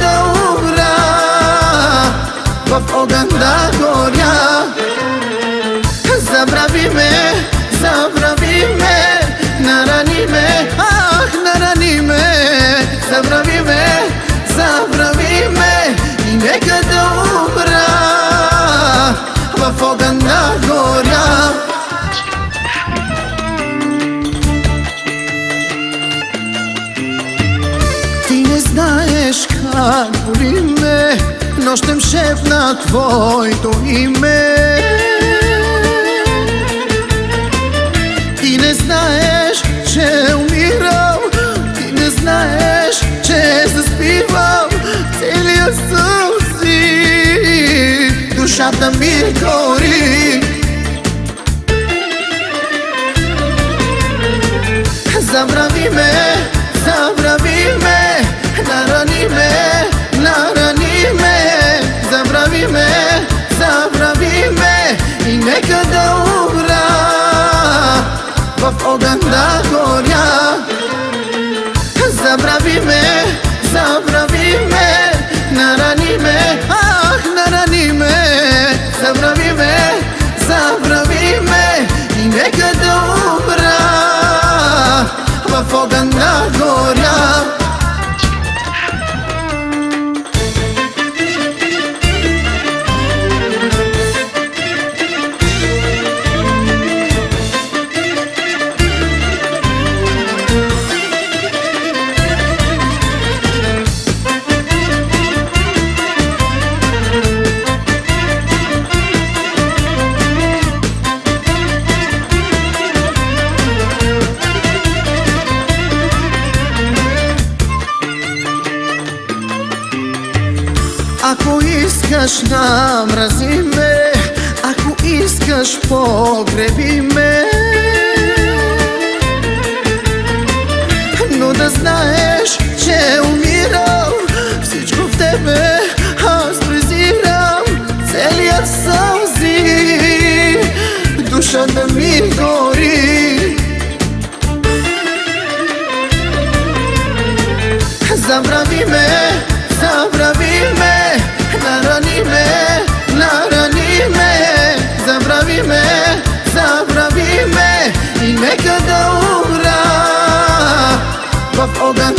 دورة بفعوغان دا گوریا زبرابی میں زبرابی میں نرانی میں آخ نرانی میں زبرابی میں زبرابی میں اینگه که دورا بفعوغان دا گوریا как боли ме Нощем шепна твоето име. Ти не знаеш, че умирам Ти не знаеш, че заспивам Целият сълзи Душата ми гори Ако искаш намрази ме. Ако искаш погреби ме. Но да знаеш, че умирам Всичко в тебе аз презирам Целият сълзи Душата ми гори. Забрави ме и